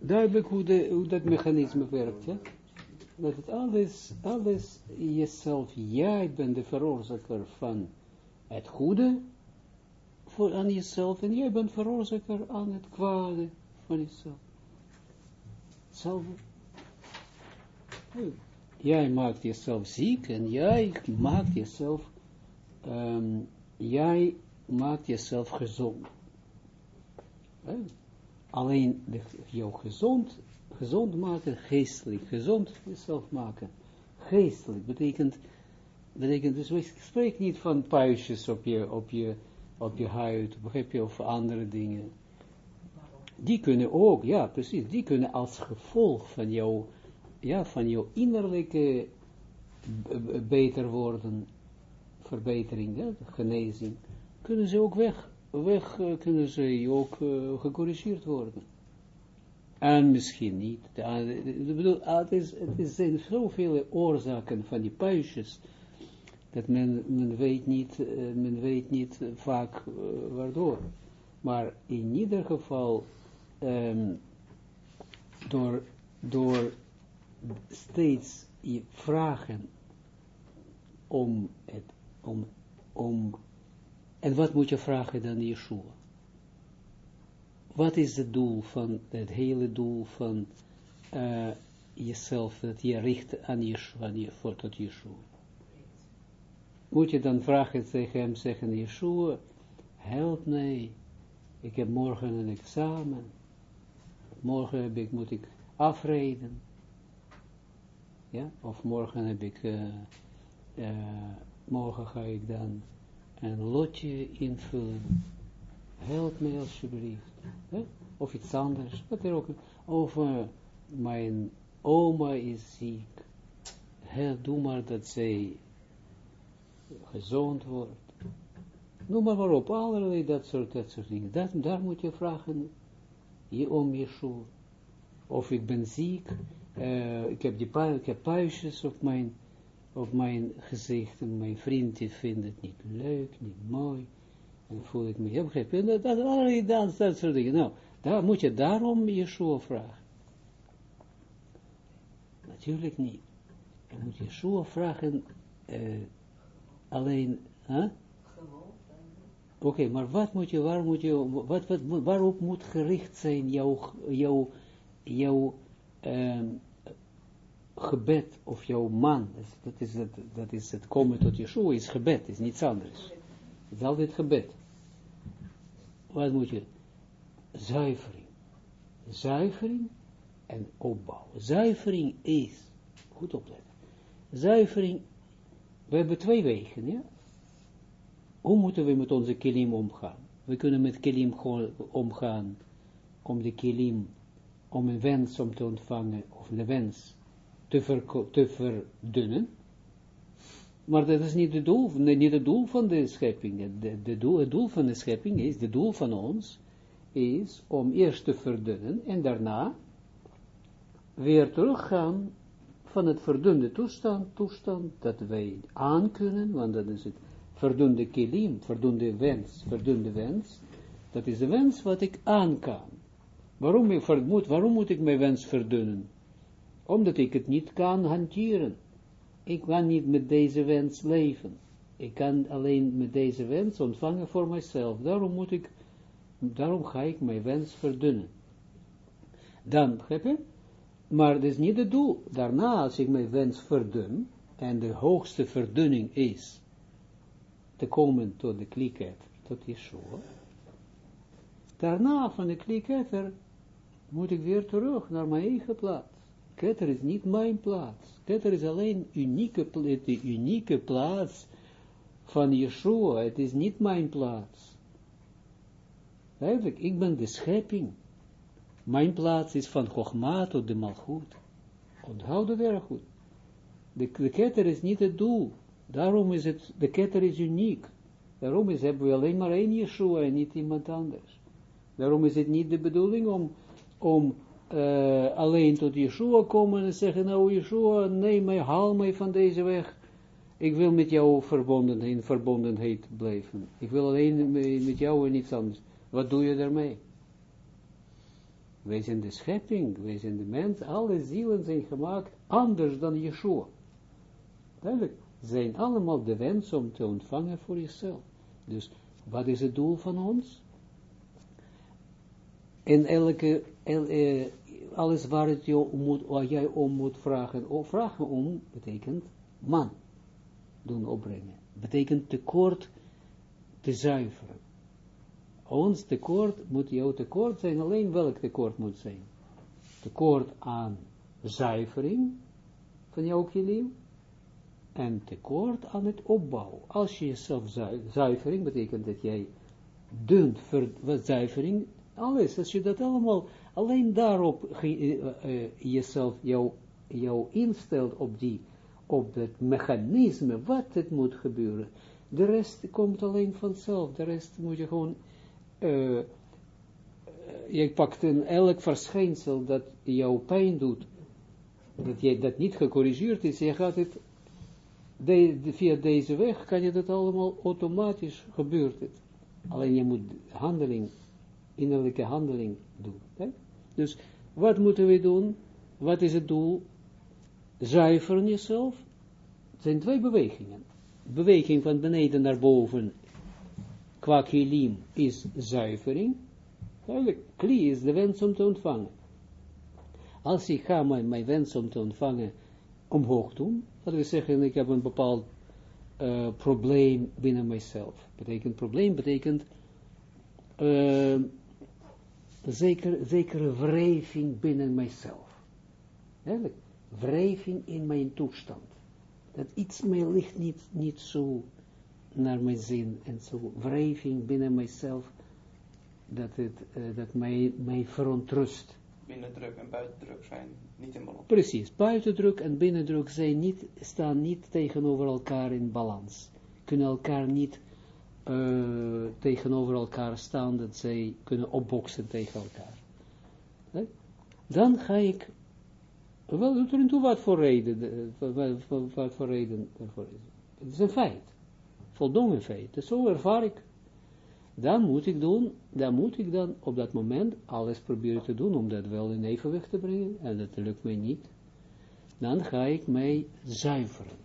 duidelijk hoe, de, hoe dat mechanisme werkt, ja? Dat het alles, alles jezelf, jij bent de veroorzaker van het goede voor, aan jezelf, en jij bent veroorzaker aan het kwade van jezelf. Hetzelfde. Jij maakt jezelf ziek en jij maakt jezelf, um, jij maakt jezelf gezond. Alleen de, jou gezond, gezond maken, geestelijk, gezond jezelf maken. Geestelijk betekent, betekent dus, ik spreek niet van puistjes op je, op je, op je huid, begrijp je, of andere dingen. Die kunnen ook, ja precies, die kunnen als gevolg van jouw, ja, van jouw innerlijke beter worden, verbetering, genezing, kunnen ze ook weg, weg kunnen ze ook gecorrigeerd worden. En misschien niet. Ik bedoel, het, is, het zijn zoveel oorzaken van die puistjes, dat men, men weet niet, men weet niet vaak waardoor. Maar in ieder geval, door, door steeds vragen om het, om, om en wat moet je vragen dan Yeshua? Wat is het doel van, het hele doel van uh, jezelf, dat je richt aan Yeshua, voor tot Yeshua? Moet je dan vragen tegen hem, zeggen, Yeshua, help mij, ik heb morgen een examen, morgen heb ik, moet ik afreden, ja, of morgen heb ik, uh, uh, morgen ga ik dan een lotje invullen. Help mij alsjeblieft. Of iets anders. Wat er ook. Of mijn oma is ziek. Doe maar dat zij gezond wordt. Noem maar waarop. Allerlei dat soort, dat soort dingen. Dat, daar moet je vragen. Je om Yeshua. Of ik ben ziek. Uh, ik heb, die ik heb puistjes op mijn op mijn gezicht en mijn vriend vindt het niet leuk, niet mooi. En voel ik me, begrijp je, dat, dat, dat, dat soort dingen. Nou, daar moet je daarom Yeshua vragen. Natuurlijk niet. Je moet Yeshua vragen, uh, alleen, huh? Oké, maar wat moet je, waar moet je, wat, wat, waarop moet gericht zijn jouw, jouw, jouw, um, gebed of jouw man, dat is het, dat is het komen tot Yeshua, is gebed, is niets anders. Het is altijd gebed. Wat moet je? Zuivering. Zuivering en opbouw. Zuivering is, goed opletten, zuivering, we hebben twee wegen, ja. Hoe moeten we met onze kilim omgaan? We kunnen met kilim gewoon omgaan, om de kilim, om een wens om te ontvangen, of een wens te, te verdunnen. Maar dat is niet het doel, niet het doel van de schepping. De, de doel, het doel van de schepping is, de doel van ons, is om eerst te verdunnen en daarna weer teruggaan van het verdunde toestand, toestand dat wij aankunnen, want dat is het verdunde kilim, verdunde wens, verdunde wens, dat is de wens wat ik aan kan. Waarom, ik waarom moet ik mijn wens verdunnen? Omdat ik het niet kan hanteren. Ik kan niet met deze wens leven. Ik kan alleen met deze wens ontvangen voor mijzelf. Daarom moet ik, daarom ga ik mijn wens verdunnen. Dan, begrijp je? Maar dat is niet het doel. Daarna, als ik mijn wens verdun, en de hoogste verdunning is, te komen tot de kliketter, tot Yeshua, daarna van de kliketter, moet ik weer terug naar mijn eigen plaats. Keter is niet mijn plaats. Keter is alleen unieke, de unieke plaats van Yeshua. Het is niet mijn plaats. Eigenlijk, ik ben de schepping. Mijn plaats is van Chogma tot de Malchut. Onthoud het erg goed. De, de ketter is niet het doel. Daarom is het, de ketter is uniek. Daarom is, hebben we alleen maar één Yeshua en niet iemand anders. Daarom is het niet de bedoeling om, om uh, alleen tot Yeshua komen en zeggen, nou Yeshua, neem mij, haal mij van deze weg. Ik wil met jou verbonden, in verbondenheid blijven. Ik wil alleen met jou en niets anders. Wat doe je daarmee? wij zijn de schepping, wij zijn de mens, alle zielen zijn gemaakt anders dan Yeshua. Duidelijk, zijn allemaal de wens om te ontvangen voor jezelf. Dus, wat is het doel van ons? En elke, eh, alles waar, het je moet, waar jij om moet vragen, of vragen om, betekent man doen opbrengen. Betekent tekort te zuiveren. Ons tekort moet jouw tekort zijn, alleen welk tekort moet zijn? Tekort aan zuivering van jouw kilim en tekort aan het opbouwen. Als je jezelf zuivering, betekent dat jij dunt voor zuivering, alles, als je dat allemaal alleen daarop uh, uh, jezelf, jou, jou instelt op die, op het mechanisme, wat het moet gebeuren, de rest komt alleen vanzelf, de rest moet je gewoon, uh, je pakt een elk verschijnsel dat jou pijn doet, dat je dat niet gecorrigeerd is, je gaat het, de, via deze weg kan je dat allemaal automatisch gebeurt het. Alleen je moet handeling, innerlijke handeling doen. Hè? Dus wat moeten we doen? Wat is het doel? Zuiveren jezelf. Het zijn twee bewegingen. Beweging van beneden naar boven, qua kilim, is zuivering. Kli is de wens om te ontvangen. Als ik ga mijn, wens om te ontvangen omhoog doen, laten we zeggen, ik heb een bepaald uh, probleem binnen mijzelf. Betekent probleem, betekent uh, zeker, zekere wrijving binnen mijzelf. Eigenlijk, wrijving in mijn toestand. Dat iets mij ligt niet, niet zo naar mijn zin en zo wrijving binnen mijzelf, dat het uh, dat mij, mij verontrust. Binnendruk en buitendruk zijn niet in balans. Precies, buitendruk en binnendruk zijn niet, staan niet tegenover elkaar in balans. Kunnen elkaar niet uh, tegenover elkaar staan, dat zij kunnen opboksen tegen elkaar. Dan ga ik, wel, doet er toe wat voor reden, wat, wat, wat voor reden ervoor is. Het is een feit, voldongen feit, dus zo ervaar ik. Dan moet ik doen, dan moet ik dan op dat moment alles proberen te doen, om dat wel in evenwicht te brengen, en dat lukt mij niet. Dan ga ik mij zuiveren.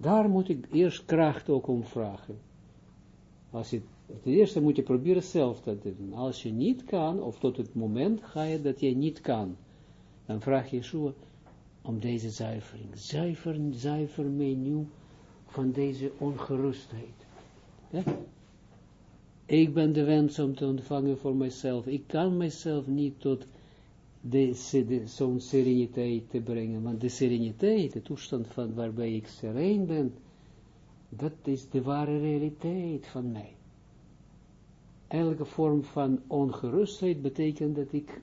Daar moet ik eerst kracht ook om vragen. Als je, ten eerste moet je proberen zelf te doen. Als je niet kan, of tot het moment ga je dat je niet kan, dan vraag je Yeshua om deze zuivering. Zuiver, zuiver mij nu van deze ongerustheid. Ik ben de wens om te ontvangen voor mijzelf. Ik kan mijzelf niet tot zo'n sereniteit te brengen. Want de sereniteit, de toestand van waarbij ik sereen ben, dat is de ware realiteit van mij. Elke vorm van ongerustheid betekent dat ik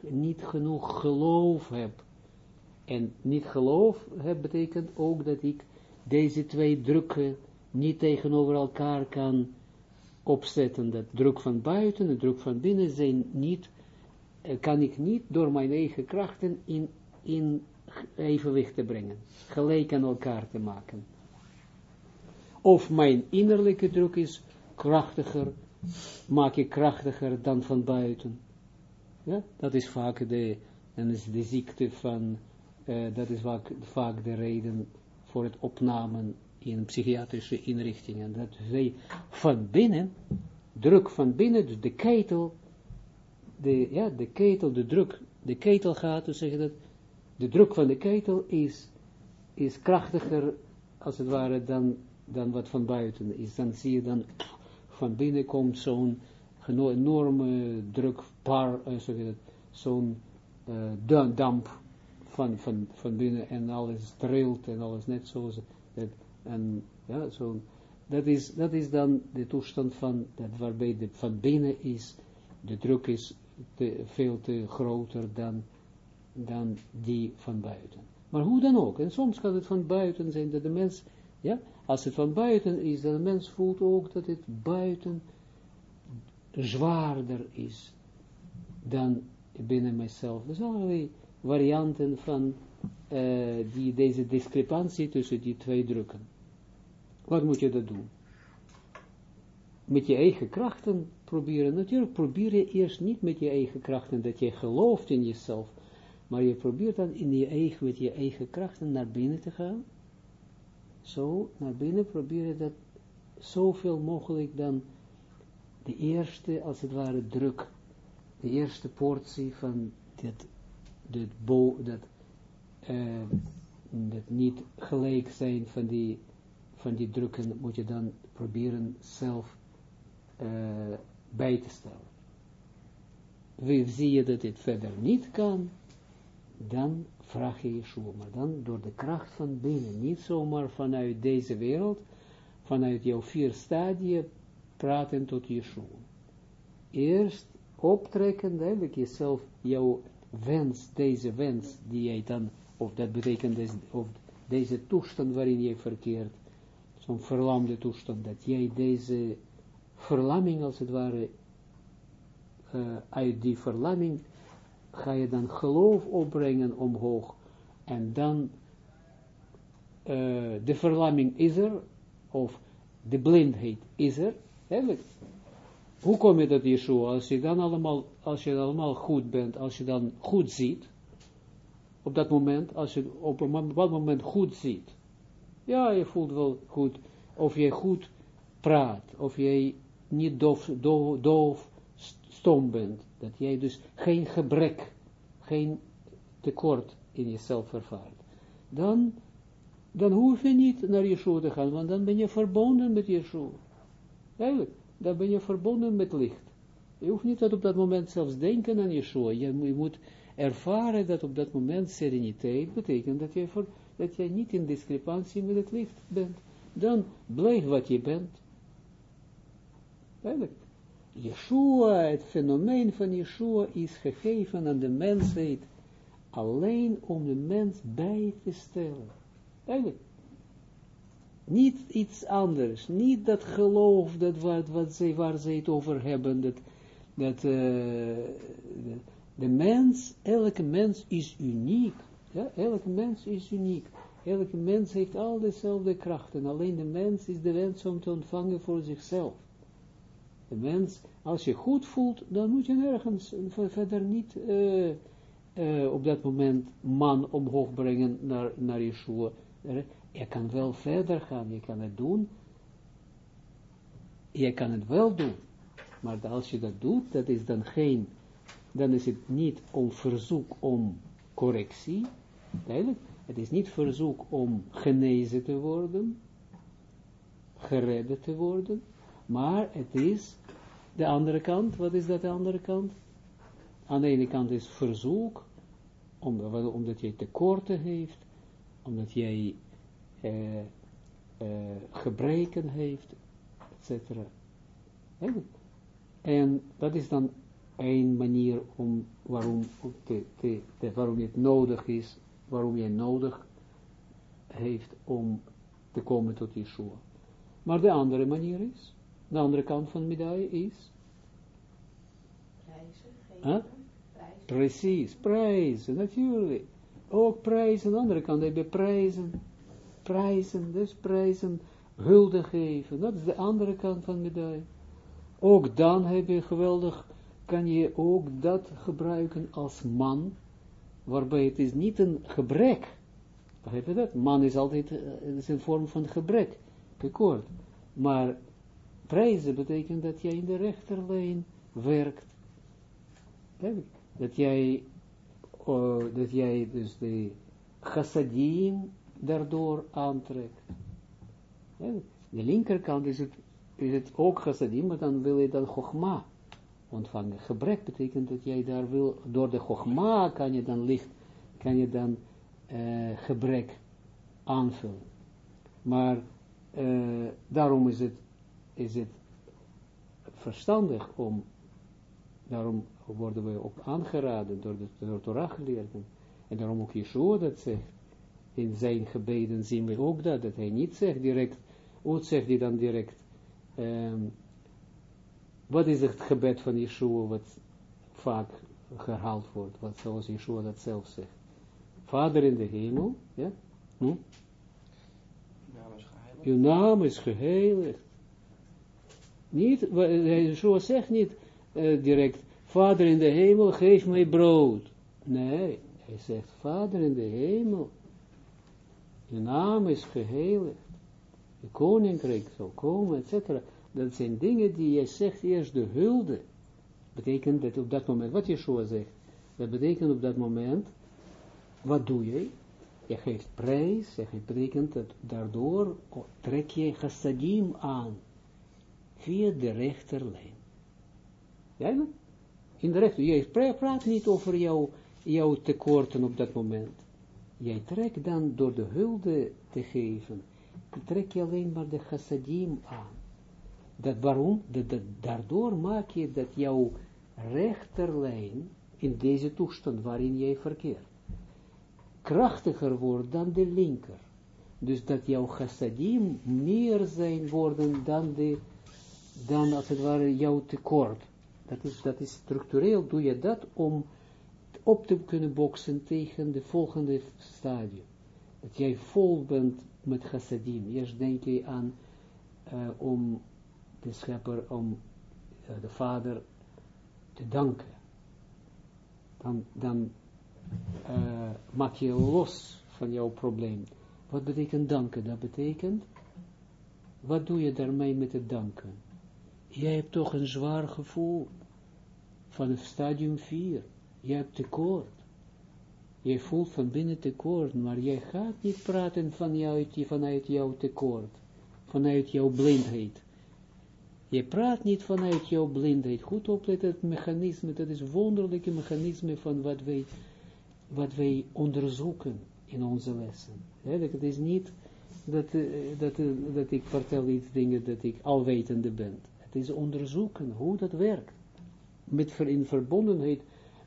niet genoeg geloof heb. En niet geloof heb betekent ook dat ik deze twee drukken niet tegenover elkaar kan opzetten. Dat druk van buiten en druk van binnen zijn niet kan ik niet door mijn eigen krachten in, in evenwicht te brengen, gelijk aan elkaar te maken. Of mijn innerlijke druk is krachtiger, maak ik krachtiger dan van buiten. Ja, dat is vaak de, en is de ziekte van, uh, dat is vaak, vaak de reden voor het opnamen in psychiatrische inrichtingen. Dat wij van binnen, druk van binnen, dus de ketel, de, ja, de ketel, de druk, de ketel gaat, dus zeggen dat, de druk van de ketel is, is krachtiger, als het ware, dan, dan wat van buiten is. Dan zie je dan, van binnen komt zo'n enorme druk, par, uh, zo'n uh, damp van, van, van binnen en alles trilt en alles net zoals dat, en ja, zo, dat is, dat is dan de toestand van, dat waarbij de, van binnen is, de druk is veel te groter dan, dan die van buiten. Maar hoe dan ook, en soms kan het van buiten zijn dat de mens, ja, als het van buiten is, dat de mens voelt ook dat het buiten zwaarder is dan binnen mijzelf. Er zijn allerlei varianten van uh, die, deze discrepantie tussen die twee drukken. Wat moet je dat doen? Met je eigen krachten proberen, natuurlijk probeer je eerst niet met je eigen krachten, dat je gelooft in jezelf, maar je probeert dan in je eigen, met je eigen krachten naar binnen te gaan. Zo, naar binnen probeer dat zoveel mogelijk dan de eerste, als het ware, druk, de eerste portie van dat, dat, bo, dat, uh, dat niet gelijk zijn van die, van die drukken, moet je dan proberen zelf uh, bij te stellen. Wie zie je dat dit verder niet kan, dan vraag je Yeshua, maar dan door de kracht van binnen, niet zomaar vanuit deze wereld, vanuit jouw vier stadia, praten tot Yeshua. Eerst optrekken, eigenlijk jezelf, jouw wens, deze wens, die jij dan, of dat betekent, of deze toestand waarin jij verkeert, zo'n verlamde toestand, dat jij deze verlamming als het ware, uh, uit die verlamming ga je dan geloof opbrengen omhoog, en dan uh, de verlamming is er, of de blindheid is er, eigenlijk. Hoe kom je dat Yeshua, als je dan allemaal, als je allemaal goed bent, als je dan goed ziet, op dat moment, als je op een bepaald moment goed ziet, ja, je voelt wel goed, of je goed praat, of jij niet doof, stom bent, dat jij dus geen gebrek, geen tekort in jezelf ervaart, dan, dan hoef je niet naar Yeshua te gaan, want dan ben je verbonden met Yeshua. Eigenlijk, dan ben je verbonden met licht. Je hoeft niet dat op dat moment zelfs denken aan Yeshua. Je, je moet ervaren dat op dat moment sereniteit betekent dat jij, voor, dat jij niet in discrepantie met het licht bent. Dan blijf wat je bent. Yeshua, het fenomeen van Yeshua is gegeven aan de mensheid alleen om de mens bij te stellen. Eigenlijk. Niet iets anders, niet dat geloof, dat wat, wat zij, waar zij het over hebben, dat, dat de, de, mens, elke mens is uniek, ja, elke mens is uniek, elke mens heeft al dezelfde krachten, alleen de mens is de wens om te ontvangen voor zichzelf. Als je goed voelt, dan moet je nergens verder niet uh, uh, op dat moment man omhoog brengen naar, naar Yeshua. Je kan wel verder gaan, je kan het doen. Je kan het wel doen. Maar als je dat doet, dat is dan geen, dan is het niet om verzoek om correctie. Duidelijk. Het is niet verzoek om genezen te worden, geredden te worden, maar het is de andere kant. Wat is dat de andere kant? Aan de ene kant is verzoek, omdat jij tekorten heeft, omdat jij uh, uh, gebreken heeft, etc. En dat is dan een manier om waarom, te, te, waarom het nodig is, waarom je nodig heeft om te komen tot Yeshua. Maar de andere manier is, de andere kant van de medaille is, prijzen, huh? prijzen. Precies, prijzen, natuurlijk. Ook prijzen, aan de andere kant heb je prijzen prijzen, dus prijzen, hulde geven. Dat is de andere kant van de medaille. Ook dan heb je geweldig, kan je ook dat gebruiken als man, waarbij het is niet een gebrek. Begrijp je dat? Man is altijd uh, is een vorm van gebrek, tekort. Maar prijzen betekent dat jij in de rechterlijn werkt. Dat jij, uh, dat jij dus de chassadim daardoor aantrekt. de linkerkant is het, is het ook chassadim, maar dan wil je dan chogma ontvangen. Gebrek betekent dat jij daar wil, door de chogma kan je dan licht, kan je dan uh, gebrek aanvullen. Maar uh, daarom is het, is het verstandig om, daarom worden we ook aangeraden door de, door Torah geleerden, en daarom ook Yeshua dat zegt, in zijn gebeden zien we ook dat, dat hij niet zegt direct, wat zegt hij dan direct, um, wat is het gebed van Yeshua, wat vaak gehaald wordt, wat zoals Yeshua dat zelf zegt. Vader in de hemel, ja? Hm? Uw naam is geheiligd. Uw naam is geheiligd. Niet, Yeshua zegt niet uh, direct, Vader in de hemel, geef mij brood. Nee, hij zegt, Vader in de hemel, je naam is geheiligd, je koninkrijk zal komen, etc. Dat zijn dingen die je zegt eerst de hulde. Betekent dat op dat moment, wat Yeshua zegt, dat betekent op dat moment, wat doe je? Je geeft prijs, je betekent dat daardoor trek je chassadim aan, via de rechterlijn. Ja, in de rechter, jij praat niet over jou, jouw tekorten op dat moment. Jij trekt dan door de hulde te geven, trek je alleen maar de chassadim aan. Dat waarom? Dat, dat, daardoor maak je dat jouw rechterlijn in deze toestand waarin jij verkeert, krachtiger wordt dan de linker. Dus dat jouw chassadim meer zijn worden dan, de, dan als het ware jouw tekort. Dat is, dat is structureel, doe je dat om op te kunnen boksen tegen de volgende stadium. Dat jij vol bent met chassadim. Eerst denk je aan uh, om de schepper, om uh, de vader te danken. Dan, dan uh, maak je los van jouw probleem. Wat betekent danken? Dat betekent, wat doe je daarmee met het danken? Jij hebt toch een zwaar gevoel van het stadium 4. Je hebt tekort. Je voelt van binnen tekort, maar jij gaat niet praten vanuit, jouw tekort, vanuit jouw blindheid. Je praat niet vanuit jouw blindheid. Goed opletten, het mechanisme, dat is wonderlijke mechanisme van wat wij, wat wij onderzoeken in onze lessen. Het is niet dat, eh, dat, eh, dat ik vertel iets dingen dat ik alwetende ben. Is onderzoeken hoe dat werkt. Met, in verbondenheid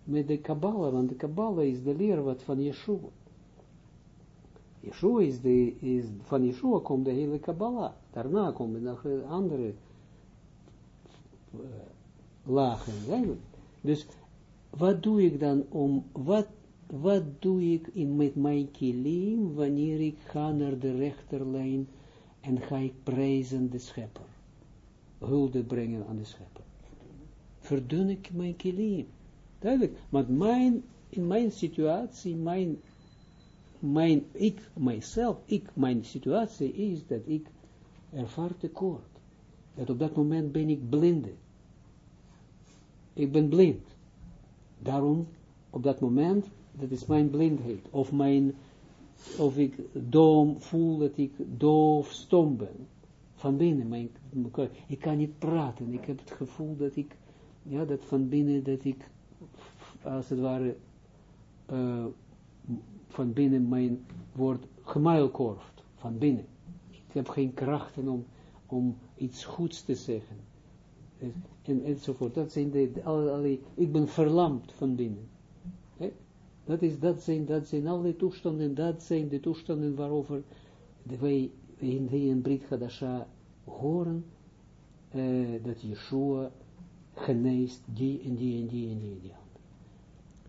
met de Kabbalah, want de Kabbalah is de leer wat van Yeshua. Yeshua is de, is, van Yeshua komt de hele Kabbalah. Daarna komen nog andere uh, lagen. Dus wat doe ik dan om, wat, wat doe ik in, met mijn kilim wanneer ik ga naar de rechterlijn en ga ik prijzen de schepper. Hulde brengen aan de schepper. Verdun ik mijn kilim. Duidelijk, want mijn, in mijn situatie, mijn, mijn, ik, mijzelf, ik, mijn situatie is dat ik ervaar tekort. Dat op dat moment ben ik blinde. Ik ben blind. Daarom, op dat moment, dat is mijn blindheid. Of mijn, of ik dom voel dat ik doof, stom ben. Van binnen, mijn, ik kan niet praten. Ik heb het gevoel dat ik, ja, dat van binnen, dat ik, als het ware, uh, van binnen mijn woord gemuilkorfd. Van binnen. Ik heb geen krachten om, om iets goeds te zeggen en, enzovoort. Dat zijn de, de alle, ik ben verlamd van binnen. Dat, is, dat, zijn, dat zijn alle toestanden, dat zijn de toestanden waarover wij in de in Brit Hadasha horen, uh, dat Yeshua geneest die en die en die en die en die andere.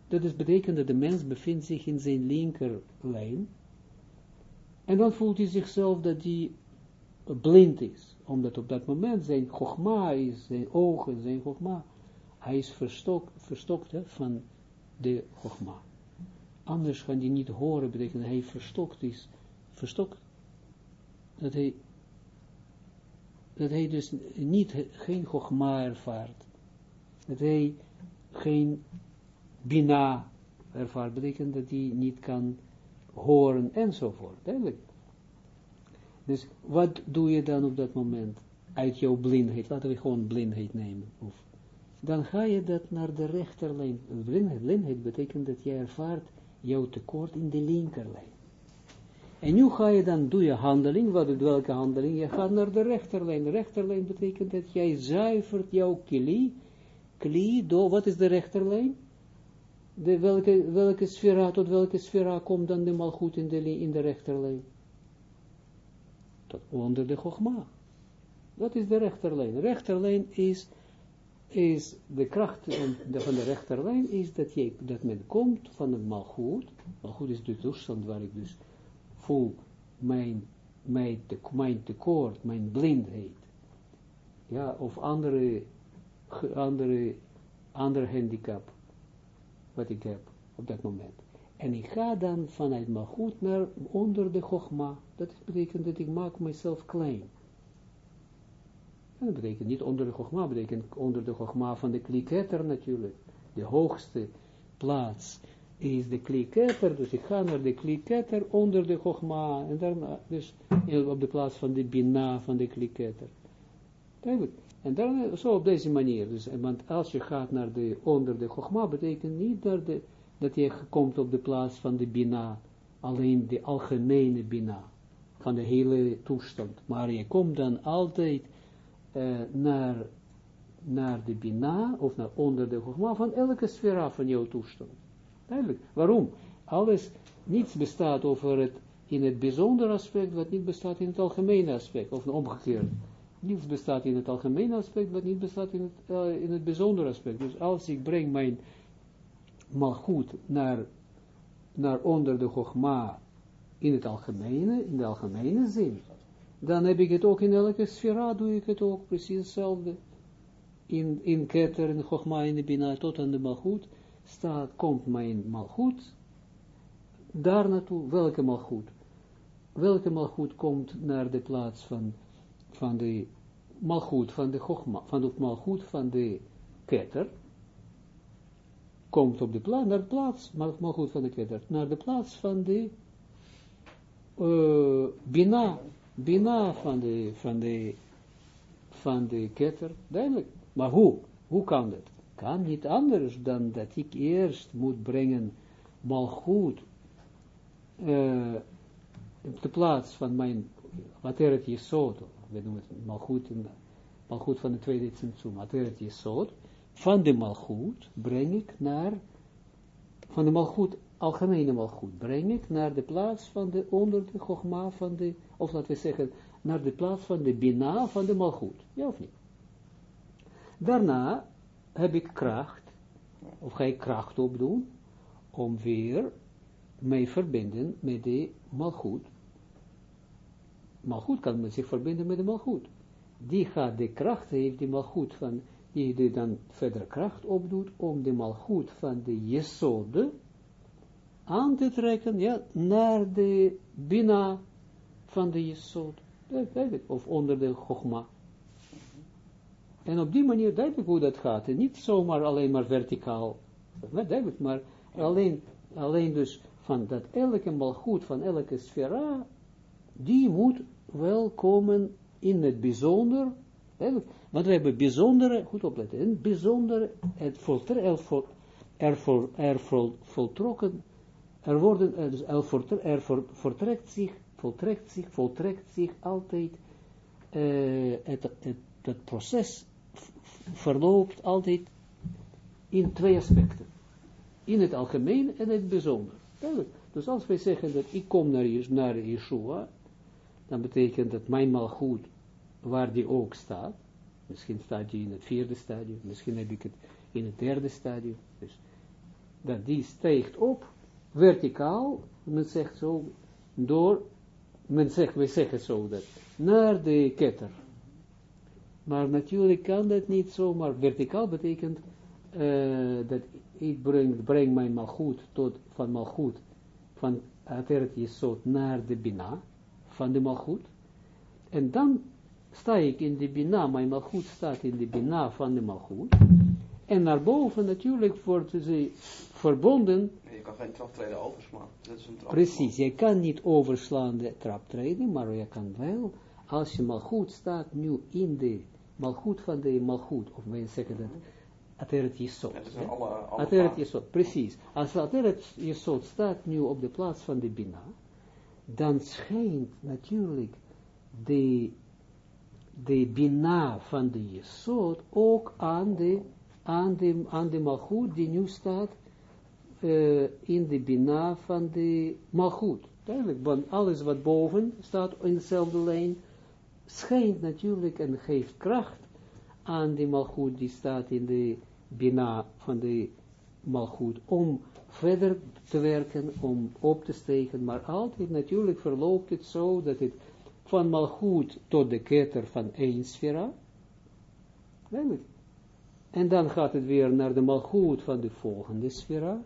Dat is betekent dat de mens bevindt zich in zijn linkerlijn, en dan voelt hij zichzelf dat hij blind is omdat op dat moment zijn gogma is, zijn ogen, zijn gogma, hij is verstok, verstokt van de gogma. Anders gaan die niet horen, betekent hij verstokt is, verstokt, dat hij, dat hij dus niet, geen gogma ervaart, dat hij geen bina ervaart, betekent dat hij niet kan horen enzovoort, duidelijk. Dus wat doe je dan op dat moment? Uit jouw blindheid, laten we gewoon blindheid nemen. Of, dan ga je dat naar de rechterlijn. Blindheid, blindheid betekent dat je ervaart jouw tekort in de linkerlijn. En nu ga je dan, doe je handeling, wat, welke handeling? Je gaat naar de rechterlijn. De rechterlijn betekent dat jij zuivert jouw kli, kli, do, wat is de rechterlijn? De, welke, welke sfera, tot welke sfera komt dan de malgoed in de, in de rechterlijn? tot onder de Chogma. Dat is de rechterlijn. De rechterlijn is, is de kracht van de rechterlijn is dat, je, dat men komt van het malgoed. Malgoed is de toestand waar ik dus voel mijn, mijn, mijn tekort, mijn blindheid. ja, of andere, andere, andere handicap, wat ik heb op dat moment. En ik ga dan vanuit goed naar onder de Chogma. Dat betekent dat ik maak mezelf klein. En dat betekent niet onder de Chogma, betekent onder de Chogma van de kliketter natuurlijk. De hoogste plaats is de kliketter, dus ik ga naar de kliketter onder de Chogma. En daarna, dus op de plaats van de Bina van de kliketter. En dan zo op deze manier. Dus, want als je gaat naar de onder de Chogma, betekent niet dat je komt op de plaats van de Bina, alleen de algemene Bina, van de hele toestand. Maar je komt dan altijd uh, naar, naar de Bina, of naar onder de Chogma, van elke sfera van jouw toestand. Duidelijk. Waarom? Alles, niets bestaat over het, in het bijzondere aspect, wat niet bestaat in het algemene aspect, of omgekeerd. Niets bestaat in het algemene aspect, wat niet bestaat in het, uh, in het bijzondere aspect. Dus als ik breng mijn maar goed naar, naar onder de Chogma in het algemene, in de algemene zin, dan heb ik het ook in elke sfera, doe ik het ook precies hetzelfde. In, in Keter, in Chogma, in de Bina, tot aan de Malchut, staat, komt mijn Malchut, daar naartoe, welke Malchut? Welke Malchut komt naar de plaats van, van de Malchut, van de Chogma, van de Malchut van de Keter, komt op de plaats, naar de plaats, maar, maar goed van de ketter, naar de plaats van de uh, bina, bina van de, van de, van de ketter, duidelijk. Maar hoe? Hoe kan dat? Kan niet anders dan dat ik eerst moet brengen, mal goed, uh, op de plaats van mijn, wat er het jesot, we noemen het mal goed, mal goed van de tweede tzimtzum, wat er het jesot, van de malgoed breng ik naar, van de malgoed, algemene malgoed, breng ik naar de plaats van de onder de gogma van de, of laten we zeggen, naar de plaats van de bina van de malgoed. Ja of niet? Daarna heb ik kracht, of ga ik kracht opdoen, om weer mij verbinden met de malgoed. Malgoed kan met zich verbinden met de malgoed. Die gaat de kracht, heeft die malgoed van die dan verder kracht opdoet om de malgoed van de jesode aan te trekken, ja, naar de bina van de jesod. Of onder de chogma. En op die manier duidelijk hoe dat gaat. En niet zomaar alleen maar verticaal. Duidelijk, maar alleen, alleen dus van dat elke malgoed van elke sfera, die moet wel komen in het bijzonder want we hebben bijzondere, goed opletten, een bijzondere, het volter, er, vol, er, vol, vol, voltrokken, er worden, er, dus er, volter, er voltrekt zich, voltrekt zich, voltrekt zich altijd, uh, het, het, het proces verloopt altijd in twee aspecten. In het algemeen en het bijzonder. Dus als wij zeggen dat ik kom naar, naar Yeshua, dan betekent dat mijn malgoed waar die ook staat. Misschien staat die in het vierde stadium, misschien heb ik het in het derde stadium. Dus dat die steekt op, verticaal, men zegt zo, door, men zegt, we zeggen zo dat, naar de ketter. Maar natuurlijk kan dat niet zo, maar verticaal betekent uh, dat ik breng, breng mijn malgoed tot, van malgoed, van Ateret Jesod naar de Bina, van de malgoed. En dan sta ik in de Bina, mijn malgoed staat in de Bina van de malgoed. En naar boven natuurlijk wordt ze verbonden. Je kan geen traptreden overslaan. Dat is een Precies, je kan niet overslaan de traptreden, maar je kan wel, als je malgoed staat nu in de malgoed van de malgoed, of wij zeggen dat, Ateret Yesod. Ateret Yesod, precies. Als Ateret Yesod staat nu op de plaats van de Bina, dan schijnt natuurlijk de de bina van de Jesod ook aan de, aan de, aan de malchut die nu staat uh, in de bina van de malchut. Duidelijk, want alles wat boven staat in dezelfde lijn, schijnt natuurlijk en geeft kracht aan de malchut die staat in de bina van de malchut, om verder te werken, om op te steken, maar altijd natuurlijk verloopt het zo dat het van malgoed tot de keter van één sfera. En dan gaat het weer naar de malgoed van de volgende sfera.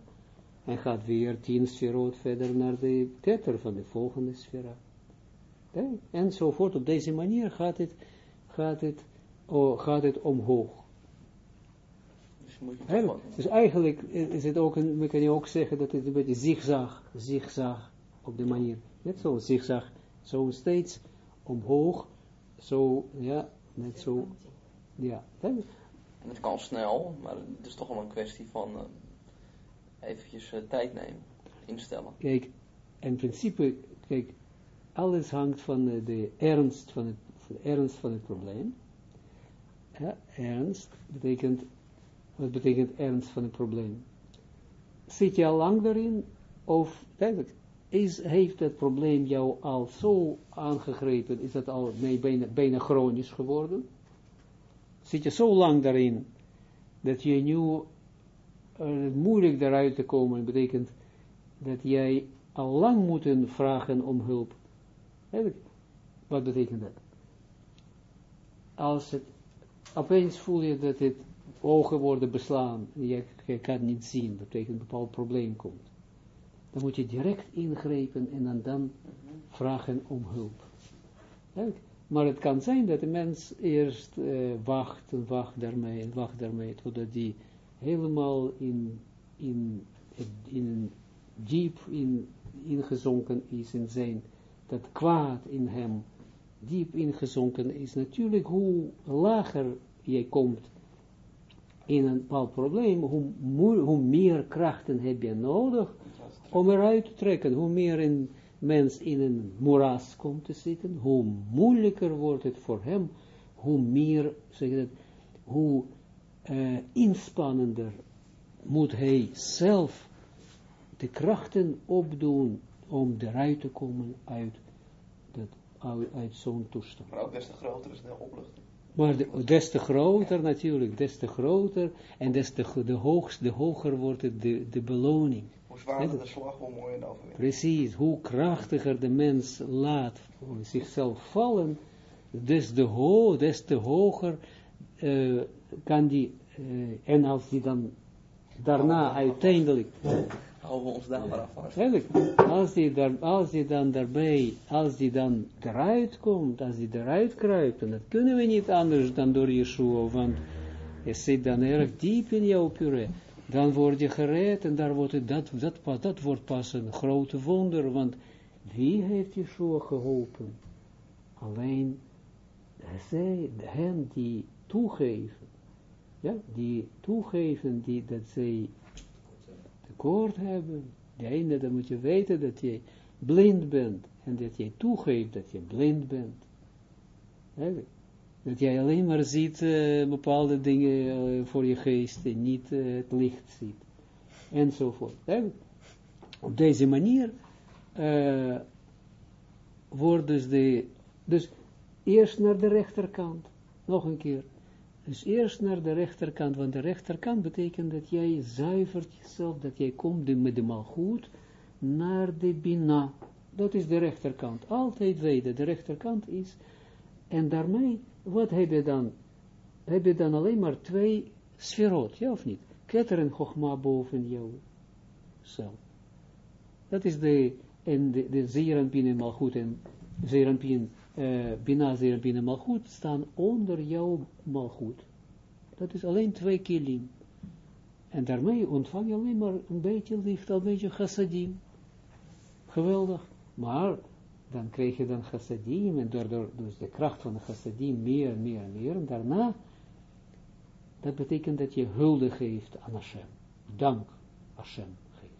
En gaat weer tien sferoot verder naar de ketter van de volgende sfera. Okay. Enzovoort. Op deze manier gaat het, gaat het, oh, gaat het omhoog. Dus, moet je He, dus eigenlijk is het ook, een, we kunnen ook zeggen dat het een beetje zigzag, zigzag op de manier. Net zo zigzag, zo steeds omhoog, zo, ja, net zo, ja. En het kan snel, maar het is toch wel een kwestie van uh, eventjes uh, tijd nemen, instellen. Kijk, in principe, kijk, alles hangt van de, ernst van het, ernst van het probleem. Ernst betekent, wat betekent ernst van het probleem? Zit je al lang daarin? Of, duidelijk, is, heeft het probleem jou al zo aangegrepen, is dat al nee, bijna, chronisch geworden? Zit je zo lang daarin, dat je nu uh, moeilijk daaruit te komen, betekent dat jij al lang moeten vragen om hulp. Wat betekent dat? Als het, opeens voel je dat het ogen worden beslaan, je, je kan niet zien, dat betekent een bepaald probleem komt. Dan moet je direct ingrijpen en dan, dan vragen om hulp. Maar het kan zijn dat de mens eerst uh, wacht en wacht daarmee en wacht daarmee, totdat die helemaal in, in, in, diep in, ingezonken is in zijn dat kwaad in hem diep ingezonken is, natuurlijk hoe lager je komt in een bepaald probleem, hoe, hoe meer krachten heb je nodig om eruit te trekken. Hoe meer een mens in een moeras komt te zitten, hoe moeilijker wordt het voor hem, hoe meer, zeg dat, hoe uh, inspannender moet hij zelf de krachten opdoen om eruit te komen uit, dat, uit zo'n toestand. Maar ook des te groter is de opluchting. Maar de, des te groter natuurlijk, des te groter en des te de, hoogst, de hoger wordt het de, de beloning. Hoe zwaarder de slag, hoe mooier de overwinning. Precies, hoe krachtiger de mens laat zichzelf vallen, des, de ho des te hoger uh, kan die, uh, en als die dan daarna uiteindelijk houden we ons daar maar af. Als die, daar, als die dan daarbij, als die dan eruit komt, als die eruit kruipt, en dat kunnen we niet anders dan door Yeshua, want je zit dan erg diep in jouw puree, dan word je gered en daar wordt het, dat, dat, dat wordt pas een grote wonder, want wie heeft Yeshua geholpen? Alleen zij, hen die toegeven, ja, die toegeven die, dat zij tekort hebben. De ene, dan moet je weten dat je blind bent. En dat je toegeeft dat je blind bent. Dat jij alleen maar ziet uh, bepaalde dingen uh, voor je geest en niet uh, het licht ziet. Enzovoort. Op deze manier wordt dus de, dus eerst naar de rechterkant, nog een keer, dus eerst naar de rechterkant, want de rechterkant betekent dat jij zuivert jezelf, dat jij komt met de malgoed naar de bina. Dat is de rechterkant. Altijd weten, de rechterkant is, en daarmee, wat heb je dan? Heb je dan alleen maar twee sferot, ja of niet? Ketter en Chogma boven jou zelf. Dat is de, en de, de Zeeranpien en Malchut en Zeeranpien uh, Bina Zeranpien en Malchut staan onder jouw Malchut. Dat is alleen twee kilim. En daarmee ontvang je alleen maar een beetje liefde, een beetje chassadim. Geweldig. Maar dan krijg je dan chassadim en door, dus de kracht van de chassadim meer, meer, meer. En daarna, dat betekent dat je hulde geeft aan Hashem. Dank Hashem geeft.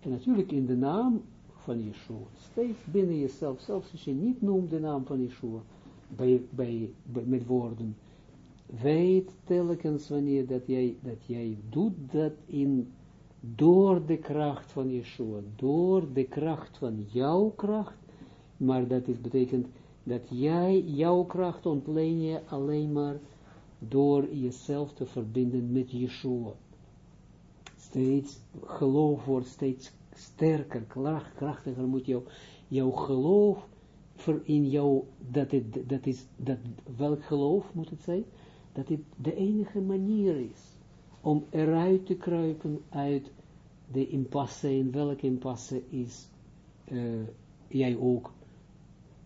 En natuurlijk in de naam van Yeshua. Steeds binnen jezelf, zelfs als je niet noemt de naam van Yeshua, bij, bij, met woorden, weet telkens wanneer dat jij, dat jij doet dat in, door de kracht van Yeshua, door de kracht van jouw kracht, maar dat is betekent dat jij, jouw kracht ontleen je alleen maar door jezelf te verbinden met Yeshua. Steeds, geloof wordt steeds sterker, kracht, krachtiger moet jou, jouw geloof in jou, dat, het, dat is, dat, welk geloof moet het zijn? dat het de enige manier is om eruit te kruipen uit de impasse, in welke impasse is uh, jij ook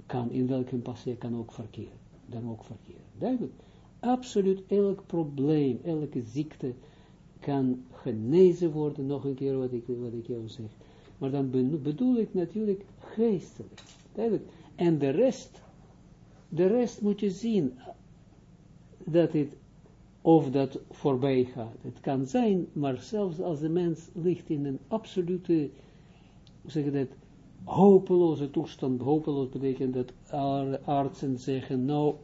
kan, in welke impasse je kan ook verkeren, dan ook verkeren. Duidelijk. Absoluut elk probleem, elke ziekte kan genezen worden, nog een keer wat ik, wat ik jou zeg. Maar dan bedoel ik natuurlijk geestelijk. En de rest, de rest moet je zien, dat het, of dat voorbij gaat. Het kan zijn, maar zelfs als de mens ligt in een absolute, hoe zeg je dat, hopeloze toestand, hopeloos betekent dat artsen zeggen, nou,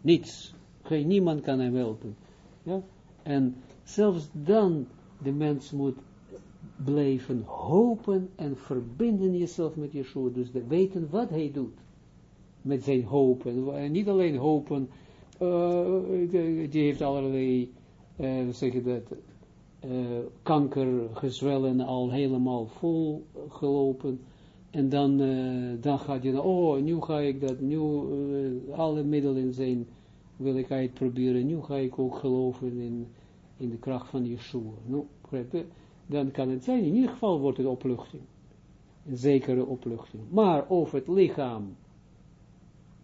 niets, geen, niemand kan hem helpen. Ja? En zelfs dan, de mens moet blijven hopen en verbinden jezelf met Yeshua, dus weten wat hij doet, met zijn hopen, en niet alleen hopen, uh, die heeft allerlei, uh, zeg je dat, uh, kanker gezwellen al helemaal vol gelopen, en dan, dan gaat je, oh, nu ga ik dat, nu alle middelen zijn, wil ik uitproberen, nu ga ik ook geloven in, in de kracht van Yeshua. Nou, dan kan het zijn, in ieder geval wordt het opluchting. Een zekere opluchting. Maar of het lichaam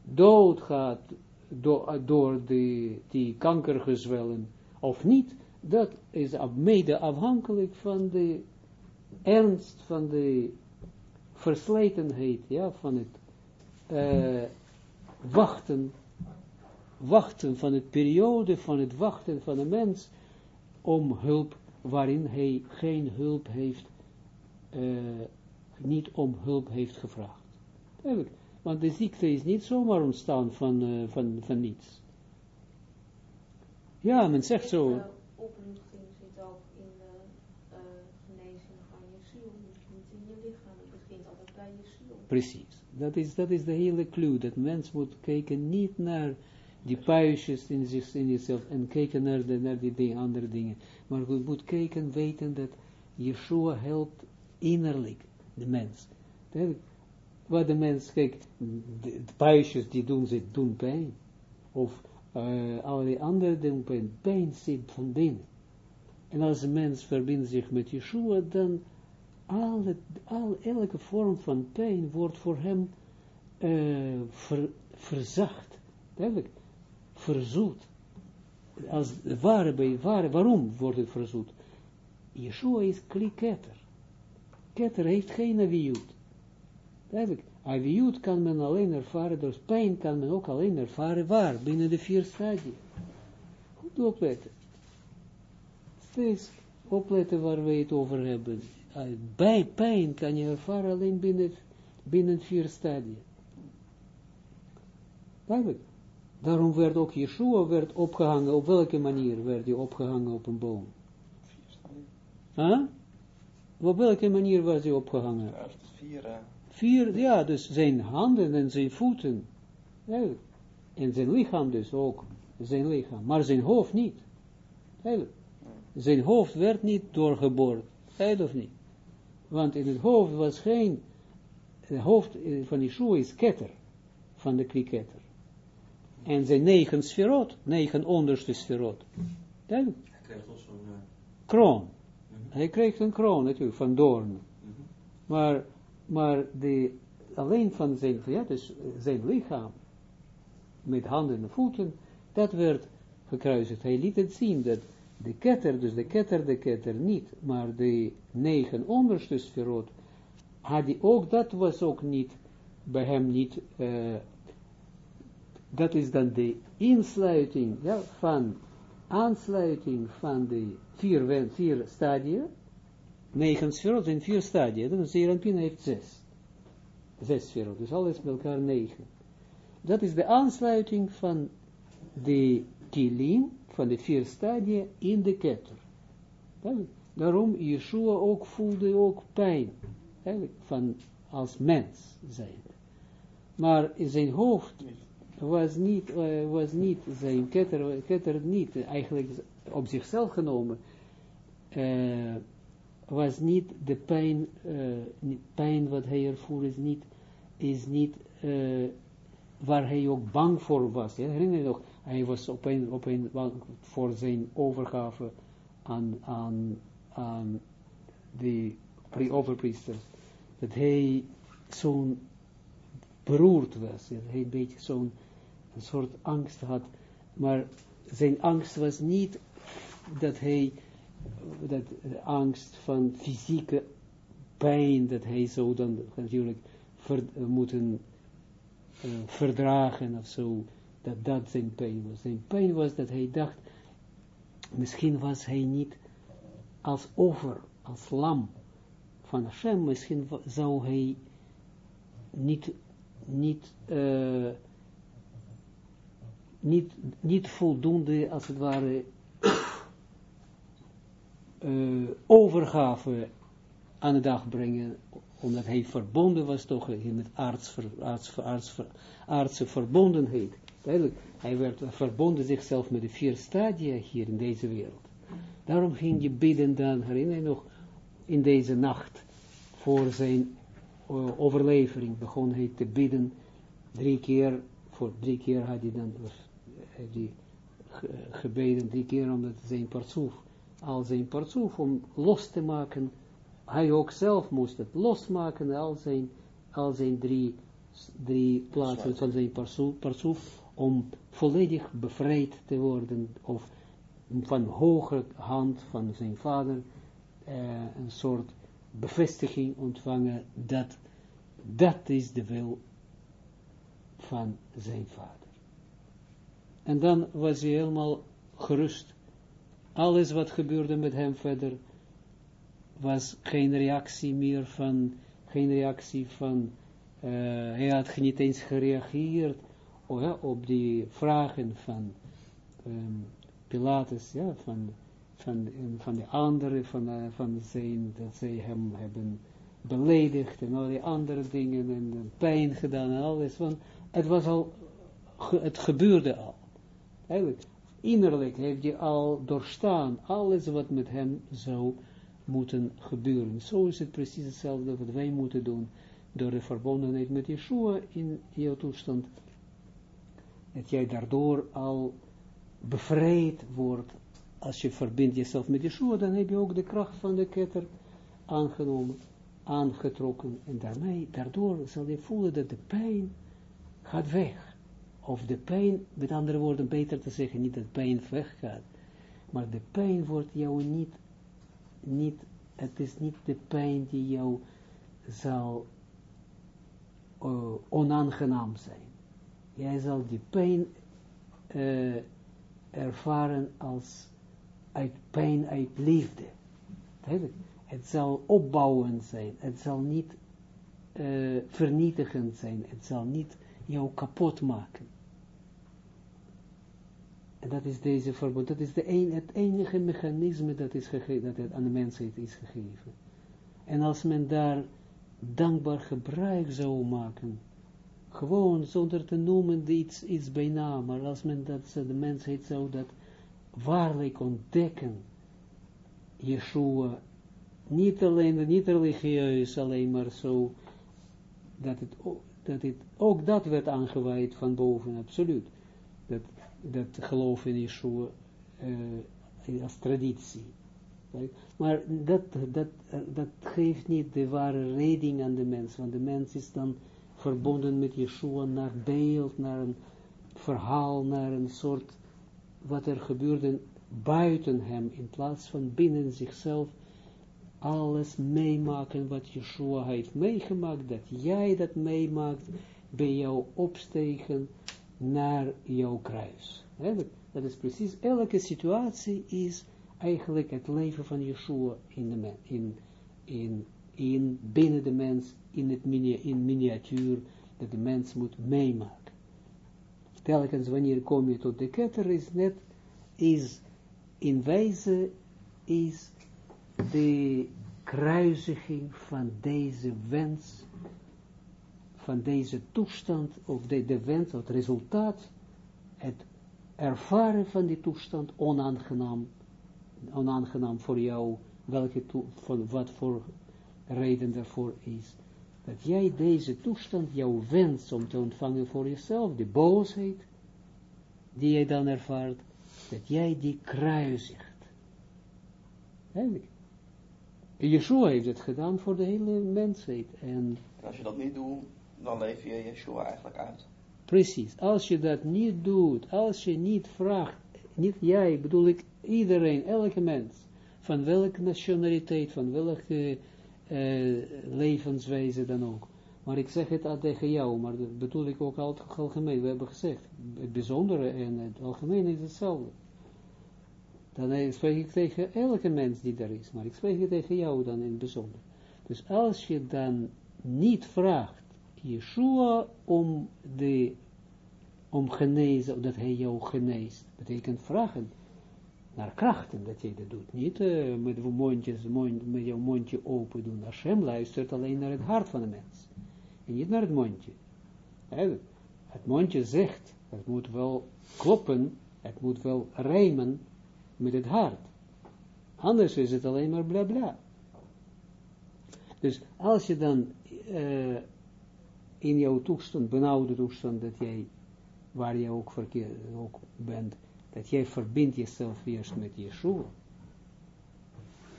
doodgaat do, door die, die kankergezwellen of niet, dat is mede afhankelijk van de ernst van de versletenheid, ja, van het uh, wachten, wachten van het periode van het wachten van de mens om hulp waarin hij geen hulp heeft, uh, niet om hulp heeft gevraagd. Eigenlijk, want de ziekte is niet zomaar ontstaan van, uh, van, van niets. Ja, men zegt zo. Precies. Dat is, dat is de hele clue. Dat mens moet kijken niet naar die puistjes in, zich, in jezelf en kijken naar, de, naar die, andere dingen. Maar we moet kijken, weten dat Yeshua helpt innerlijk de mens. Wat de mens, kijk, de, puistjes die doen, ze doen pijn. Of uh, allerlei andere doen pijn. Pijn zit van binnen. En als een mens verbindt zich met Yeshua, dan alle, al, elke vorm van pijn wordt voor hem uh, ver, verzacht, verzoet. Als ware bij waarom wordt het verzoet? Yeshua is kliketter. Ketter heeft geen aviut. Duidelijk, aviut kan men alleen ervaren, dus pijn kan men ook alleen ervaren waar, binnen de vier stadia. Goed opletten. Steeds opletten waar we het over hebben bij pijn kan je ervaren alleen binnen, binnen vier stadia. Duidelijk. Daarom werd ook Yeshua werd opgehangen, op welke manier werd hij opgehangen op een boom? Huh? Op welke manier was hij opgehangen? Vier, vier, ja, dus zijn handen en zijn voeten. Duidelijk. En zijn lichaam dus ook. Zijn lichaam. Maar zijn hoofd niet. Duidelijk. Zijn hoofd werd niet doorgeboord. Duidelijk of niet? want in het hoofd was geen, het hoofd van Yeshua is ketter, van de kliketter. En zijn negen sferot, negen onderste sferot. Hij kreeg toch zo'n... Kroon. Mhm. Hij kreeg een kroon natuurlijk, van doorn. Mm Maar, maar de, alleen van zijn, ja, dus zijn lichaam, met handen en voeten, dat werd gekruisigd. Hij liet het zien dat de ketter, dus de ketter, de ketter niet, maar de negen onderste sferot, had hij ook, dat was ook niet, bij hem niet, uh, dat is dan de insluiting, van, aansluiting van de vier, vier stadia, negen sferot vier stadia, dan Zeranpin heeft zes, zes sferot, dus alles bij elkaar negen. Dat is de aansluiting van de kilim, van de vier stadia in de ketter. Daarom Yeshua ook voelde ook pijn, van als mens zijn. Maar zijn hoofd was niet, uh, was niet zijn ketter, ketter niet, eigenlijk op zichzelf genomen, uh, was niet de pijn, uh, pijn wat hij ervoer is niet, is niet waar hij ook bang voor was. Ja? Herinner je nog, hij was op een, op een, voor zijn overgave aan, aan, aan de overpriester, dat hij zo'n beroerd was, hij een beetje zo'n een soort angst had, maar zijn angst was niet dat hij, dat angst van fysieke pijn, dat hij zo dan natuurlijk moeten uh, verdragen of zo, dat dat zijn pijn was. Zijn pijn was dat hij dacht, misschien was hij niet als over, als lam van Hashem, misschien zou hij niet, niet, uh, niet, niet voldoende, als het ware, uh, overgave aan de dag brengen, omdat hij verbonden was toch met arts, arts, aardse verbondenheid. Duidelijk, hij werd verbonden zichzelf met de vier stadia hier in deze wereld. Daarom ging je bidden dan, herinner nog, in deze nacht, voor zijn uh, overlevering, begon hij te bidden, drie keer, voor drie keer had hij dan, heeft hij gebeden, drie keer omdat zijn partsoef, al zijn partsoef, om los te maken, hij ook zelf moest het losmaken, al zijn, al zijn drie, drie plaatsen van zijn partsoef, om volledig bevrijd te worden, of van hoge hand van zijn vader, uh, een soort bevestiging ontvangen, dat dat is de wil van zijn vader. En dan was hij helemaal gerust. Alles wat gebeurde met hem verder, was geen reactie meer van, geen reactie van, uh, hij had niet eens gereageerd oh ja, op die vragen van um, Pilatus, ja, van, van, van de anderen, van, uh, van zijn, dat zij hem hebben beledigd en al die andere dingen en pijn gedaan en alles, want het was al, het gebeurde al. Eigenlijk, innerlijk heeft hij al doorstaan alles wat met hem zou moeten gebeuren. Zo is het precies hetzelfde wat wij moeten doen door de verbondenheid met Yeshua in jouw toestand dat jij daardoor al bevrijd wordt. Als je verbindt jezelf met Yeshua, dan heb je ook de kracht van de ketter aangenomen, aangetrokken. En daarmee, daardoor zal je voelen dat de pijn gaat weg. Of de pijn, met andere woorden, beter te zeggen, niet dat pijn weggaat. Maar de pijn wordt jou niet, niet, het is niet de pijn die jou zal uh, onaangenaam zijn jij zal die pijn uh, ervaren als uit pijn uit liefde. Het zal opbouwend zijn, het zal niet uh, vernietigend zijn, het zal niet jou kapot maken. En dat is deze verbod, dat is de een, het enige mechanisme dat, is gegeven, dat aan de mensheid is gegeven. En als men daar dankbaar gebruik zou maken, gewoon zonder te noemen iets, iets bijna, maar als men dat, de mensheid zou dat waarlijk ontdekken, Yeshua, niet alleen, niet religieus alleen, maar zo, dat het, dat ook dat werd aangeweid van boven, absoluut, dat, dat geloof in Yeshua uh, als traditie. Maar dat, dat, dat geeft niet de ware reding aan de mens, want de mens is dan verbonden met Yeshua naar beeld, naar een verhaal, naar een soort wat er gebeurde buiten hem, in plaats van binnen zichzelf alles meemaken wat Yeshua heeft meegemaakt, dat jij dat meemaakt bij jou opstegen naar jouw kruis. Dat is precies, elke situatie is eigenlijk het leven van Yeshua in, de, in, in, in binnen de mens, in het mini in miniatuur, dat de mens moet meemaken. Telkens wanneer kom je tot de ketter, is net, is in wijze, is de kruisiging van deze wens, van deze toestand, of de, de wens, het resultaat, het ervaren van die toestand, onaangenaam, onaangenaam voor jou, welke to, van wat voor reden daarvoor is, dat jij deze toestand, jouw wens om te ontvangen voor jezelf, de boosheid, die jij dan ervaart, dat jij die kruisigt. Yeshua heeft het gedaan voor de hele mensheid. En, En als je dat niet doet, dan leef je Yeshua eigenlijk uit. precies, als je dat niet doet, als je niet vraagt, niet jij, bedoel ik, iedereen, elke mens, van welke nationaliteit, van welke eh, levenswijze dan ook. Maar ik zeg het tegen jou, maar dat bedoel ik ook al het algemeen. We hebben gezegd, het bijzondere en het algemeen is hetzelfde. Dan eh, spreek ik tegen elke mens die er is, maar ik spreek het tegen jou dan in het bijzonder. Dus als je dan niet vraagt, Yeshua om de, om genezen, dat hij jou geneest, betekent vragen naar krachten dat jij dat doet. Niet eh, met, mondjes, mond, met jouw mondje open doen. Hashem luistert alleen naar het hart van de mens. En niet naar het mondje. Het mondje zegt, het moet wel kloppen, het moet wel rijmen met het hart. Anders is het alleen maar bla bla. Dus als je dan eh, in jouw toestand, benauwde toestand, dat jij, waar je ook, ook bent, dat jij verbindt jezelf eerst met Yeshua.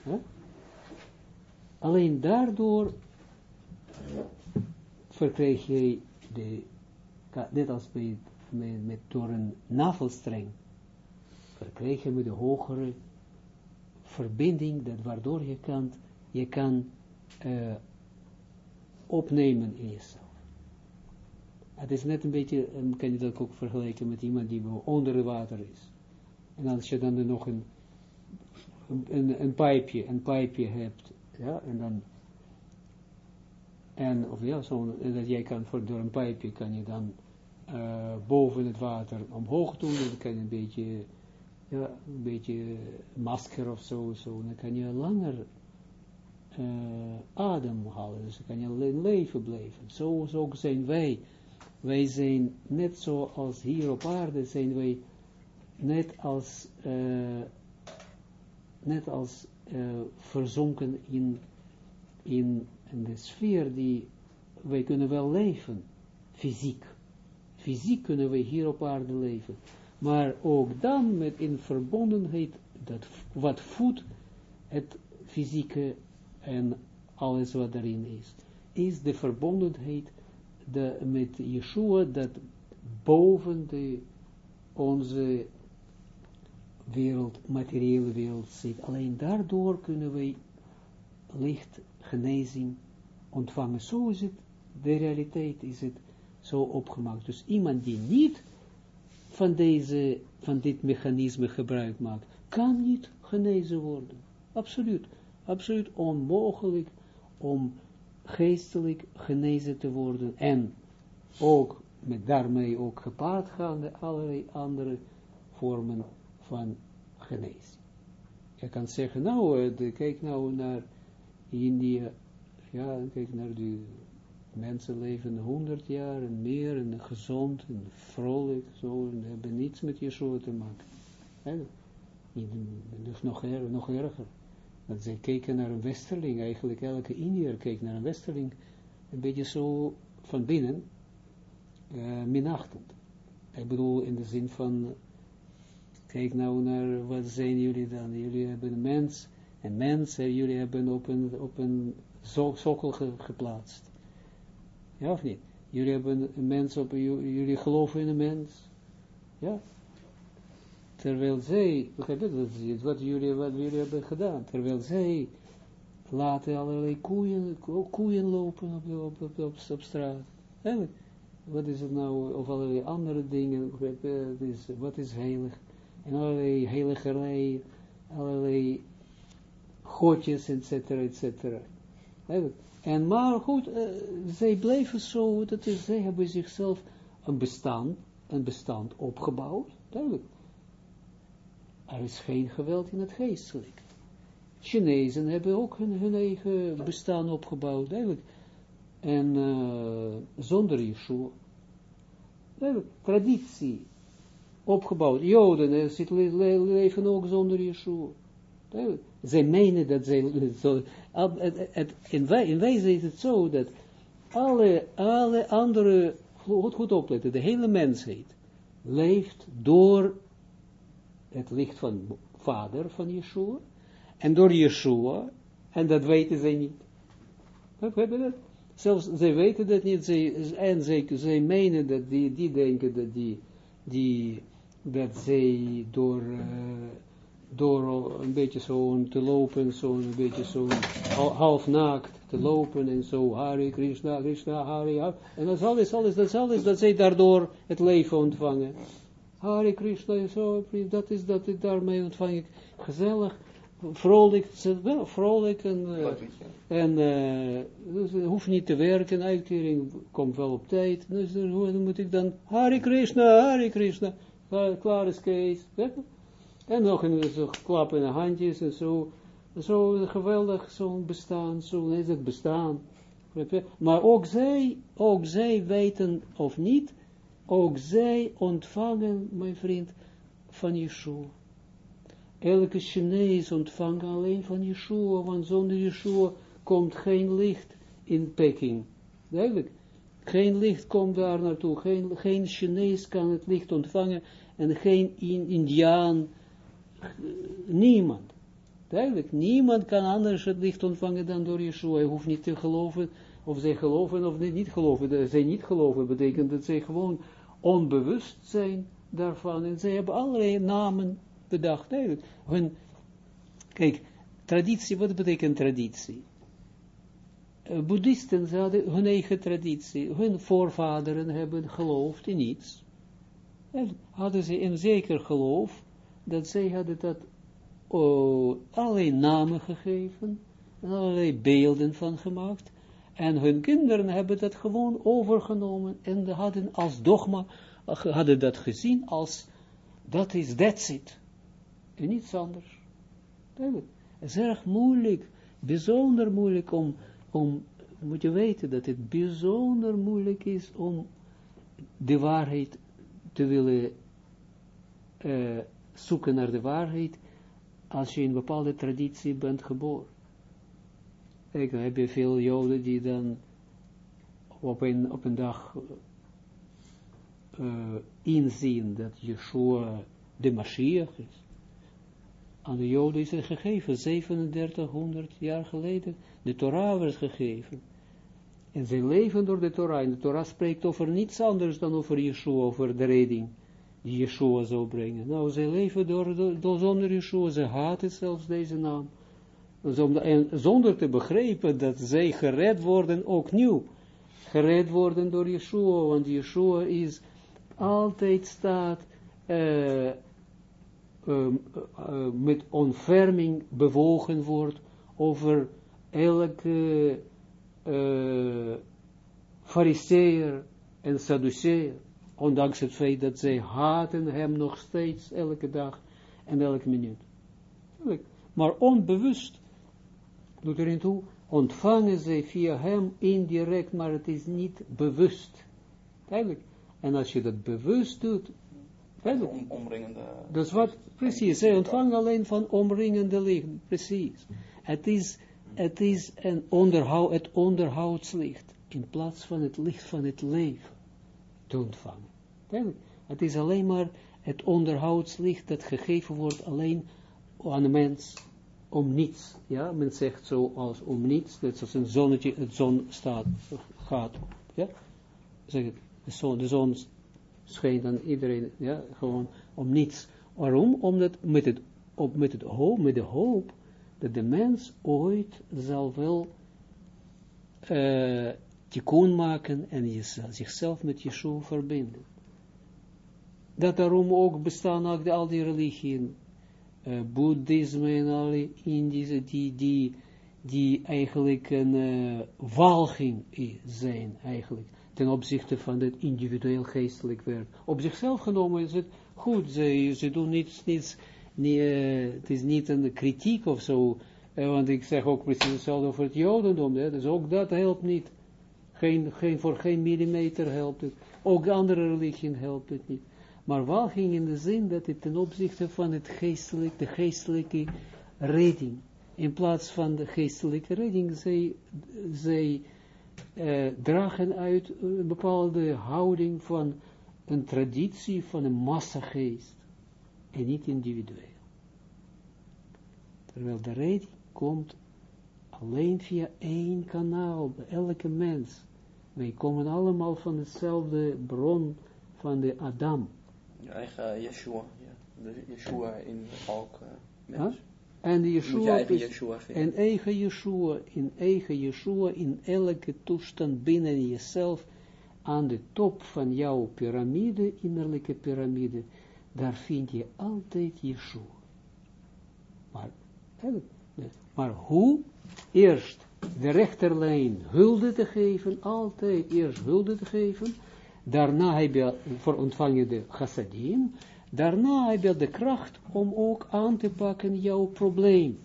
Huh? Alleen daardoor verkrijg je de, net als bij, met, met, door een navelstreng, verkrijg je met de hogere verbinding, dat waardoor je kan, je kan uh, opnemen in jezelf. Het is net een beetje, kan je dat ook vergelijken met iemand die onder het water is. En als je dan nog een, een, een pijpje, een pijpje hebt, ja, en dan, en, of ja, zo, dat jij kan, voor, door een pijpje kan je dan uh, boven het water omhoog doen, dan kan je een beetje, ja, een beetje masker of zo, zo, dan kan je langer uh, ademhalen, dus dan kan je in leven blijven. Zo, zo zijn wij, wij zijn net zoals hier op aarde, zijn wij net als, uh, net als uh, verzonken in, in, in de sfeer die wij kunnen wel leven, fysiek. Fysiek kunnen wij hier op aarde leven. Maar ook dan met in verbondenheid, dat wat voedt het fysieke en alles wat daarin is, is de verbondenheid de, met Yeshua dat boven de, onze wereld, materiële wereld zit. Alleen daardoor kunnen wij licht genezing ontvangen. Zo is het, de realiteit is het zo opgemaakt. Dus iemand die niet van, deze, van dit mechanisme gebruik maakt, kan niet genezen worden. Absoluut. Absoluut onmogelijk om geestelijk genezen te worden en ook met daarmee ook gepaard gaande allerlei andere vormen van genezing. Je kan zeggen, nou, de, kijk nou naar India, ja, kijk naar die mensen leven honderd jaar en meer en gezond en vrolijk, zo, en hebben niets met Yeshua te maken. Ja, dus nog, er, nog erger. Dat zij keken naar een westerling, eigenlijk elke Indiër keek naar een westerling, een beetje zo van binnen, uh, minachtend. Ik bedoel, in de zin van, kijk nou naar, wat zijn jullie dan? Jullie hebben een mens, en jullie hebben op een, op sokkel ge, geplaatst. Ja of niet? Jullie hebben een mens op, jullie geloven in een mens. Ja, terwijl zij, begrijp je, dat is wat jullie, wat jullie hebben gedaan, terwijl zij laten allerlei koeien, koeien lopen op, op, op, op, straat. Eigenlijk, wat is het nou, of allerlei andere dingen, is, wat is heilig, en allerlei heiligerij, allerlei godjes, et cetera, et cetera. En maar goed, uh, zij blijven zo, dat is, zij hebben zichzelf een bestand, een bestand opgebouwd, duidelijk. Er is geen geweld in het geestelijk. Chinezen hebben ook hun, hun eigen bestaan opgebouwd, eigenlijk. En uh, zonder Yeshua. Eigenlijk, traditie opgebouwd. Joden uh, leven ook zonder Yeshua. Eigenlijk. Zij menen dat zij, zo, in, in wijze is het zo dat alle, alle andere, goed, goed opletten, de hele mensheid, leeft door het licht van vader van Yeshua, en door Yeshua, en dat weten zij niet. Hebben dat? Zelfs, zij weten dat niet, zij, en zij, zij menen dat die, die denken dat die, die, dat zij door, uh, door een beetje zo te lopen, zo een beetje zo half naakt te lopen en zo, Hare Krishna, Krishna, Hare, Hare, en dat is alles, alles, dat is alles, dat zij daardoor het leven ontvangen. Hare Krishna en zo, dat is dat, daarmee ontvang ik gezellig, vrolijk, wel vrolijk en, uh, en uh, dus hoeft niet te werken, uitkering komt wel op tijd, dus hoe moet ik dan, Hare Krishna, Hare Krishna, klaar is Kees, en nog een zo klappende handjes en zo, zo geweldig zo'n bestaan, zo is het bestaan, maar ook zij, ook zij weten of niet, ook zij ontvangen, mijn vriend, van Yeshua. Elke Chinees ontvangt alleen van Yeshua, want zonder Yeshua komt geen licht in Peking. Duidelijk. Geen licht komt daar naartoe. Geen, geen Chinees kan het licht ontvangen en geen Indiaan. Niemand. Duidelijk. Niemand kan anders het licht ontvangen dan door Yeshua. Je hoeft niet te geloven of zij geloven of niet geloven. Dat zij niet geloven betekent dat zij gewoon onbewust zijn daarvan. En zij hebben allerlei namen bedacht. Kijk, traditie, wat betekent traditie? Uh, Boeddhisten, ze hadden hun eigen traditie. Hun voorvaderen hebben geloofd in iets. En hadden ze een zeker geloof, dat zij hadden dat uh, allerlei namen gegeven, en allerlei beelden van gemaakt, en hun kinderen hebben dat gewoon overgenomen, en hadden als dogma, hadden dat gezien als, dat is, that's it. En niets anders. Het is erg moeilijk, bijzonder moeilijk om, om, moet je weten dat het bijzonder moeilijk is om de waarheid te willen uh, zoeken naar de waarheid als je in een bepaalde traditie bent geboren. Kijk, dan heb je veel joden die dan op een, op een dag uh, inzien dat Yeshua de Mashiach is aan de Joden is het gegeven, 3700 jaar geleden, de Torah werd gegeven. En zij leven door de Torah, en de Torah spreekt over niets anders dan over Yeshua, over de redding, Yeshua zou brengen. Nou, zij leven door, door, zonder Yeshua, ze haten zelfs deze naam. En zonder te begrijpen dat zij gered worden, ook nieuw, gered worden door Yeshua, want Yeshua is altijd staat, uh, met onferming bewogen wordt over elke uh, fariseer en sadduceer, ondanks het feit dat zij haten hem nog steeds elke dag en elke minuut. Maar onbewust, doet erin toe, ontvangen zij via hem indirect, maar het is niet bewust. Eigenlijk. En als je dat bewust doet, om, omringende... Dat is wat, precies, zij ontvangen alleen van omringende licht, precies. Het is, het is een onderhoud, het onderhoudslicht, in plaats van het licht van het leven te ontvangen. Het is alleen maar het onderhoudslicht dat gegeven wordt alleen aan de mens om niets. Ja, men zegt zo als om niets, dat als een zonnetje, het zon staat, gaat. Ja, zeg het, de zon, de zon schijnt dan iedereen, ja, gewoon om niets. Waarom? Omdat met, het, op, met, het hoop, met de hoop dat de mens ooit zal wel uh, tikkun maken en zichzelf met Yeshua verbinden. Dat daarom ook bestaan ook al die religieën, uh, boeddhisme en alle Indische, die, die, die eigenlijk een uh, walging zijn, eigenlijk ten opzichte van het individueel geestelijk werk. Op zichzelf genomen is het goed, ze, ze doen niets, niets nie, uh, het is niet een kritiek of zo, want ik zeg ook precies hetzelfde over het jodendom, hè, dus ook dat helpt niet. Geen, geen, voor geen millimeter helpt het. Ook andere religieën helpt het niet. Maar wel ging in de zin dat het ten opzichte van het geestelijk, de geestelijke redding, in plaats van de geestelijke redding, zij, zij uh, dragen uit een bepaalde houding van een traditie van een massageest en niet individueel. Terwijl de redding komt alleen via één kanaal, elke mens. Wij komen allemaal van dezelfde bron van de Adam. Je eigen Yeshua, ja. De Yeshua in elk uh, mens. En de Yeshua eigen Yeshua en eigen Yeshua, in eigen Yeshua, in elke toestand binnen jezelf, aan de top van jouw piramide, innerlijke piramide, daar vind je altijd Yeshua. Maar, maar hoe? Eerst de rechterlijn hulde te geven, altijd eerst hulde te geven, daarna heb je, voor ontvangen de chassadim, daarna heb je de kracht om ook aan te pakken jouw probleem,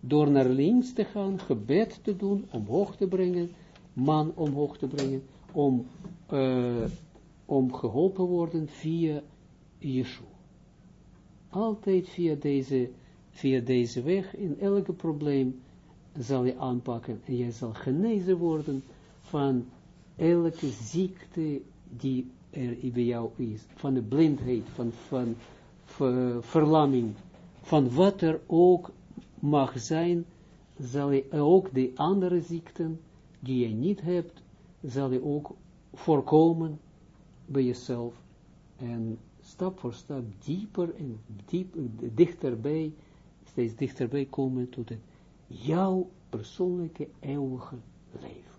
door naar links te gaan, gebed te doen, omhoog te brengen, man omhoog te brengen, om, uh, om geholpen worden via Yeshua. Altijd via deze, via deze weg, in elke probleem zal je aanpakken en je zal genezen worden van elke ziekte die er bij jou is, van de blindheid, van, van verlamming, van wat er ook mag zijn, zal je ook de andere ziekten die je niet hebt, zal je ook voorkomen bij jezelf. En stap voor stap dieper en dieper, dichterbij, steeds dichterbij komen tot het jouw persoonlijke eeuwige leven.